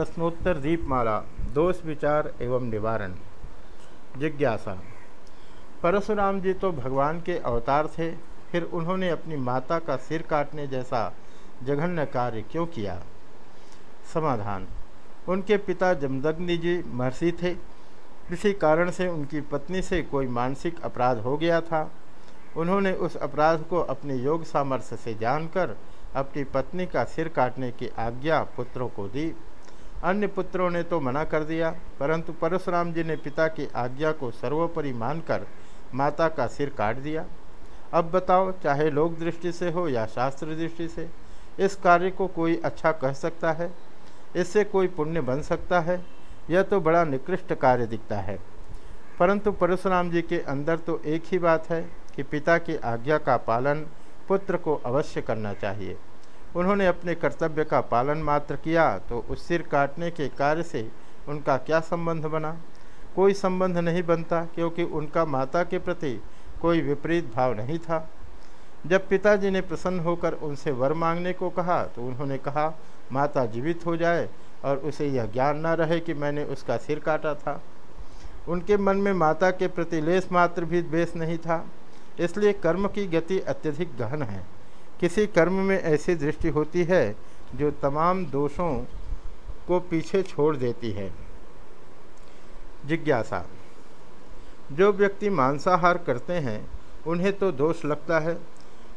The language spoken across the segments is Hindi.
प्रश्नोत्तर दीपमाला दोष विचार एवं निवारण। जिज्ञासा। परशुराम जी तो भगवान के अवतार थे, फिर उन्होंने अपनी माता का सिर काटने जैसा जघन्य कार्य क्यों किया? समाधान। उनके पिता जमदग्नि जी महर्षि थे। किसी कारण से उनकी पत्नी से कोई मानसिक अपराध हो गया था। उन्होंने उस अपराध को अपने योग सामर्थ्य से जानकर अपनी पत्नी का सिर काटने की आज्ञा पुत्रों को दी। अन्य पुत्रों ने तो मना कर दिया, परंतु परशुराम जी ने पिता की आज्ञा को सर्वोपरि मानकर माता का सिर काट दिया। अब बताओ, चाहे लोक दृष्टि से हो या शास्त्र दृष्टि से, इस कार्य को कोई अच्छा कह सकता है? इससे कोई पुण्य बन सकता है? यह तो बड़ा निकृष्ट कार्य दिखता है। परंतु परशुराम जी के अंदर तो एक ही बात है कि पिता की आज्ञा का पालन पुत्र को अवश्य करना चाहिए। उन्होंने अपने कर्तव्य का पालन मात्र किया तो उस सिर काटने के कार्य से उनका क्या संबंध बना? कोई संबंध नहीं बनता क्योंकि उनका माता के प्रति कोई विपरीत भाव नहीं था। जब पिताजी ने प्रसन्न होकर उनसे वर मांगने को कहा तो उन्होंने कहा, माता जीवित हो जाए और उसे यह ज्ञान न रहे कि मैंने उसका सिर काटा था। उनके मन में माता के प्रति लेस मात्र भी द्वेष नहीं था, इसलिए कर्म की गति अत्यधिक गहन है। किसी कर्म में ऐसी दृष्टि होती है जो तमाम दोषों को पीछे छोड़ देती है। जिज्ञासा। जो व्यक्ति मांसाहार करते हैं, उन्हें तो दोष लगता है,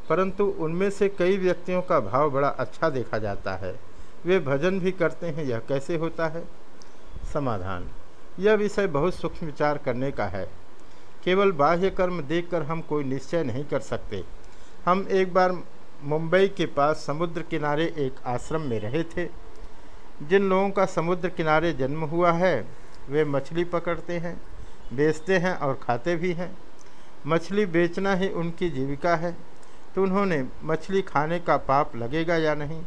परंतु उनमें से कई व्यक्तियों का भाव बड़ा अच्छा देखा जाता है। वे भजन भी करते हैं, यह कैसे होता है? समाधान। यह विषय बहुत सूक्ष्म विचार करने का है। केवल बाह्य कर्म देखकर हम कोई निश्चय नहीं कर सकते। हम एक बार मुंबई के पास समुद्र किनारे एक आश्रम में रहे थे। जिन लोगों का समुद्र किनारे जन्म हुआ है, वे मछली पकड़ते हैं, बेचते हैं और खाते भी हैं। मछली बेचना ही उनकी जीविका है। तो उन्होंने, मछली खाने का पाप लगेगा या नहीं?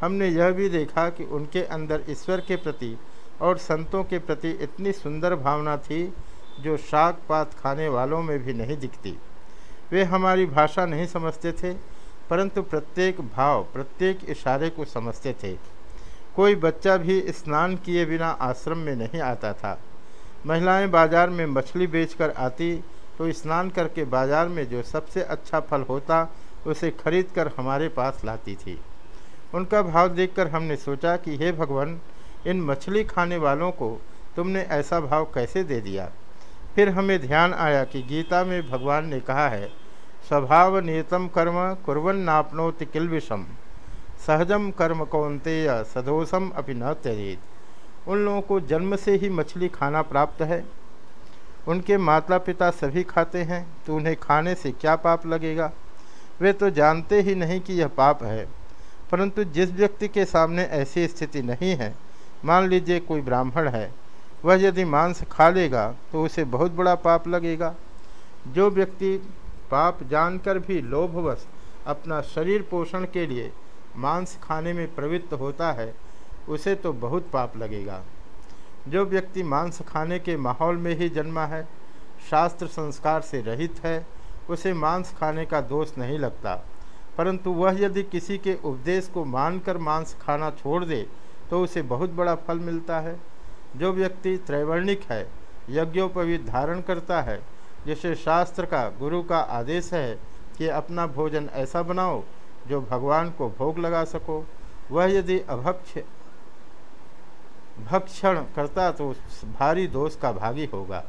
हमने यह भी देखा कि उनके अंदर ईश्वर के प्रति और संतों के प्रति इतनी सुंदर भावना थी, जो शाक पात खाने वालों में भी नहीं दिखती। वे हमारी भाषा नहीं समझते थे परंतु प्रत्येक भाव, प्रत्येक इशारे को समझते थे। कोई बच्चा भी स्नान किए बिना आश्रम में नहीं आता था। महिलाएँ बाज़ार में मछली बेचकर आती तो स्नान करके बाज़ार में जो सबसे अच्छा फल होता, उसे खरीद कर हमारे पास लाती थी। उनका भाव देखकर हमने सोचा कि हे भगवान, इन मछली खाने वालों को तुमने ऐसा भाव कैसे दे दिया? फिर हमें ध्यान आया कि गीता में भगवान ने कहा है स्वभाव नियतम कर्म कुरन नापनोति किल विषम। सहजम कर्म कौनतेय सदोषम अपि न त्यजेत। उन लोगों को जन्म से ही मछली खाना प्राप्त है। उनके माता पिता सभी खाते हैं तो उन्हें खाने से क्या पाप लगेगा? वे तो जानते ही नहीं कि यह पाप है। परंतु जिस व्यक्ति के सामने ऐसी स्थिति नहीं है, मान लीजिए कोई ब्राह्मण है, वह यदि मांस खा लेगा तो उसे बहुत बड़ा पाप लगेगा। जो व्यक्ति पाप जानकर भी लोभवश अपना शरीर पोषण के लिए मांस खाने में प्रवृत्त होता है, उसे तो बहुत पाप लगेगा। जो व्यक्ति मांस खाने के माहौल में ही जन्मा है, शास्त्र संस्कार से रहित है, उसे मांस खाने का दोष नहीं लगता। परंतु वह यदि किसी के उपदेश को मानकर मांस खाना छोड़ दे तो उसे बहुत बड़ा फल मिलता है। जो व्यक्ति त्रैवर्णिक है, यज्ञोपवीत धारण करता है जिसे शास्त्र का, गुरु का आदेश है कि अपना भोजन ऐसा बनाओ जो भगवान को भोग लगा सको। वह यदि अभक्ष भक्षण करता तो भारी दोष का भागी होगा।